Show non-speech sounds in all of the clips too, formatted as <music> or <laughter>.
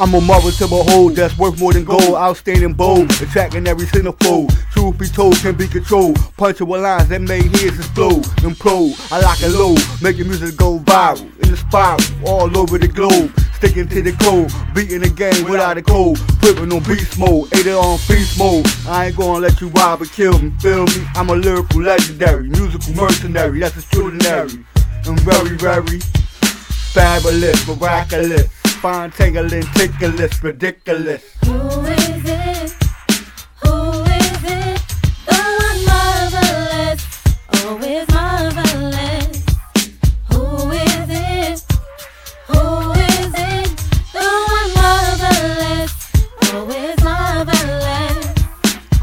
I'm a mother to behold that's worth more than gold. Outstanding bold, attracting every centerfold. Truth be told, can be controlled. With lines that make heads explode. Implode, I lock it low, making music go viral. In the spiral, all over the globe. Sticking to the code, beating the game without a code. Flipping on beast mode, ate it on feast mode. I ain't gonna let you rob or kill me, feel me? I'm a lyrical legendary, musical mercenary, that's extraordinary. And very, very fabulous, miraculous. Spontaneous, ticklish, ridiculous.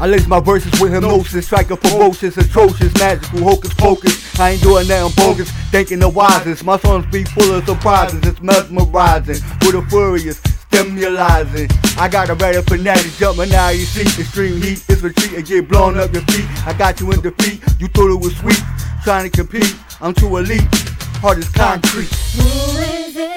I lace my verses with hypnosis, striker ferocious, atrocious, magical, hocus pocus. I ain't doing nothing bogus, thinking the wisest. My songs be full of surprises, it's mesmerizing, with a furious, stimulizing. I got a better fanatic jumping now you see extreme heat is retreat and get blown up your feet. I got you in defeat, you thought it was sweet, trying to compete. I'm too elite, hard as concrete. Who is it?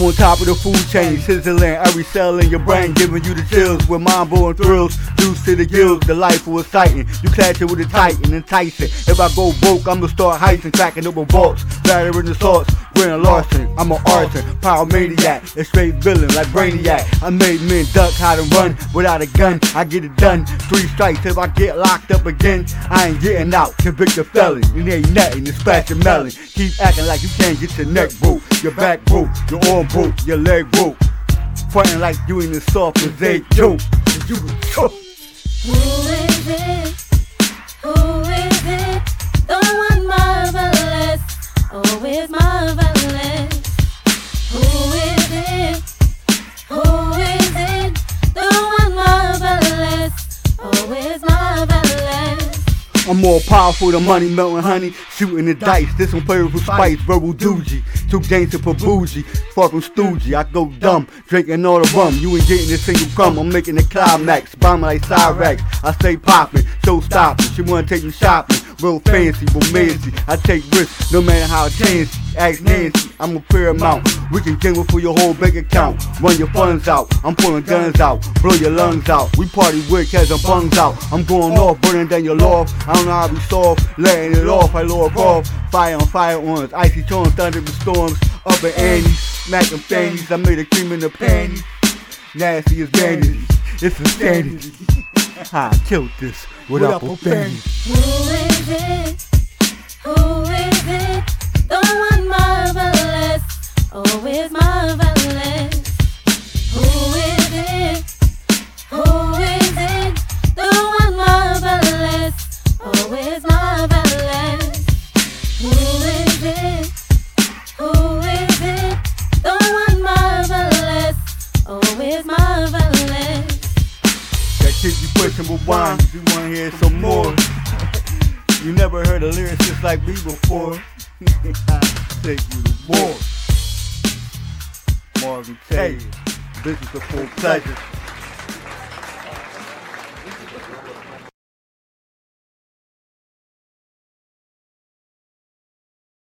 I'm on top of the food chain, sizzling every cell in your brain, giving you the chills with mind blowing thrills. Juice to the gills, the life was exciting. You clash it with a titan, enticing. If I go broke, I'ma start heisting, cracking up with vaults, battering the salts. Grand Larson, I'm an arson, power maniac, a straight villain like Brainiac. I made men duck, hide and run without a gun. I get it done, three strikes. If I get locked up again, I ain't getting out. Convicted felon, it ain't nothing, it's splashing melon. Keep acting like you can't get your neck broke, your back broke, your arm broke, your leg broke. Frontin' like you in the soft as they do. You. Who I'm more powerful than money melting honey, shooting the dice. This one flavorful spice, verbal doogie. Too gangster for bougie, from stoogie. I go dumb, drinking all the rum. You ain't getting a single crumb. I'm making a climax, bombing like Cyrex. I stay popping, show stopping. She wanna take me shopping, real fancy, romancy. I take risks, no matter how chance. Ask Nancy, I'm a paramount. We can gamble for your whole bank account. Run your funds out. I'm pulling guns out. Blow your lungs out. We party with cats and bungs out. I'm going off, burning down your loft. I don't know how to be soft. Letting it off, I lower off. Fire on fire ones. Icy tones, thunder and storms. Up in Annie's. Smacking fannies. I made a cream in the panties. Nasty as vanity. It's insanity. I killed this without profanity. Who is? You pushing with wine, you wanna hear some more. <laughs> you never heard a lyricist like me before. I <laughs> take you to war. Marvin Taylor, business of full pleasure.